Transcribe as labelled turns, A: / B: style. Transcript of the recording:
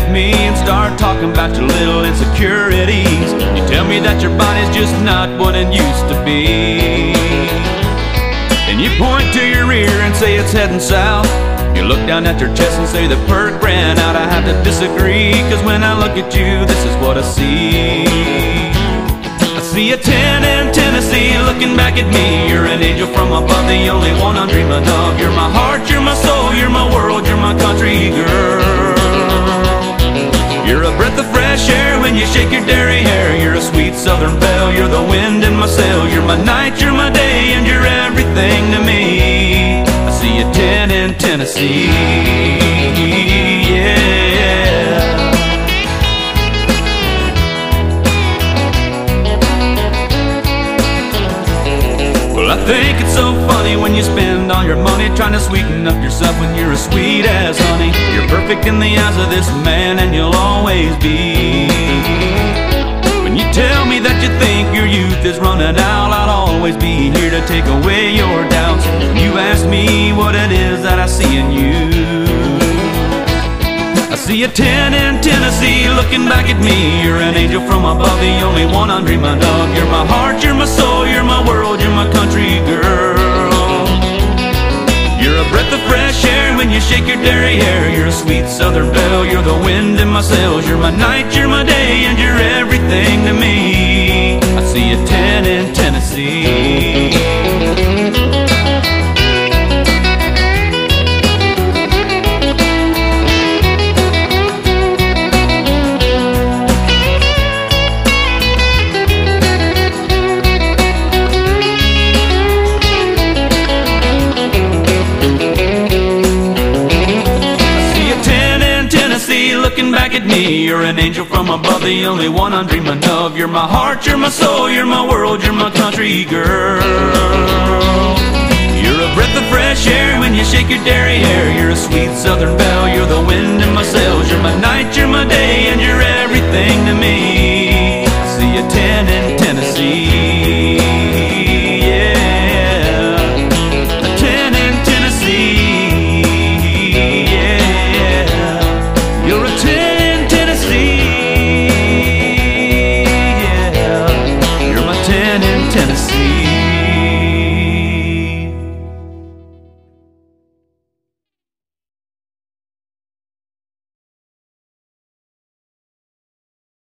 A: at me and start talking about your little insecurities. You tell me that your body's just not what it used to be. And you point to your ear and say it's heading south. You look down at your chest and say the perk ran out. I have to disagree, cause when I look at you, this is what I see. I see a 10 in Tennessee looking back at me. You're an angel from above, the only one I'm dreaming of. You're my heart, you're my soul, you're my world, you're my country girl. You're a breath of fresh air when you shake your dairy hair. You're a sweet southern belle, you're the wind in my sail. You're my night, you're my day, Tennessee. Yeah. Well, I think it's so funny when you spend all your money trying to sweeten up yourself when you're as sweet as honey. You're perfect in the eyes of this man, and you'll always be. When you tell me that you think your youth is running out, I'll always be here to take away See a 10 in Tennessee looking back at me. You're an angel from above, the only one I'm dreaming of. You're my heart, you're my soul, you're my world, you're my country girl. You're a breath of fresh air when you shake your hair. You're a sweet southern belle, you're the wind in my sails. You're my night, you're my day, looking back at me. You're an angel from above, the only one I'm dreaming of. You're my heart, you're my soul, you're my world, you're my country girl. You're a breath of fresh air when you shake your hair. You're a sweet southern belle, you're the wind in my sails. You're my night, you're Tennessee.